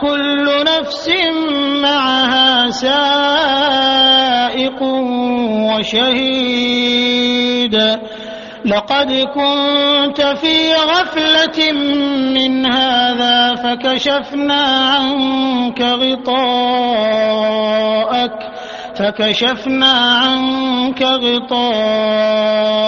كل نفس معها سائق وشهيد. لقد كنت في غفلة من هذا فكشفنا عنك غطاءك فكشفنا عنك غطاءك.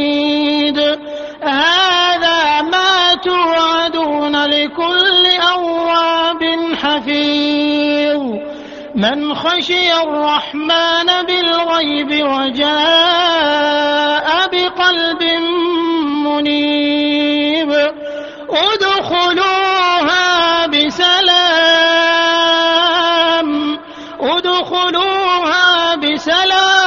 لكل أواب حفيظ. من خشي الرحمن بالغيب وجاء بقلب منيب. ادخلوها بسلام. ادخلوها بسلام.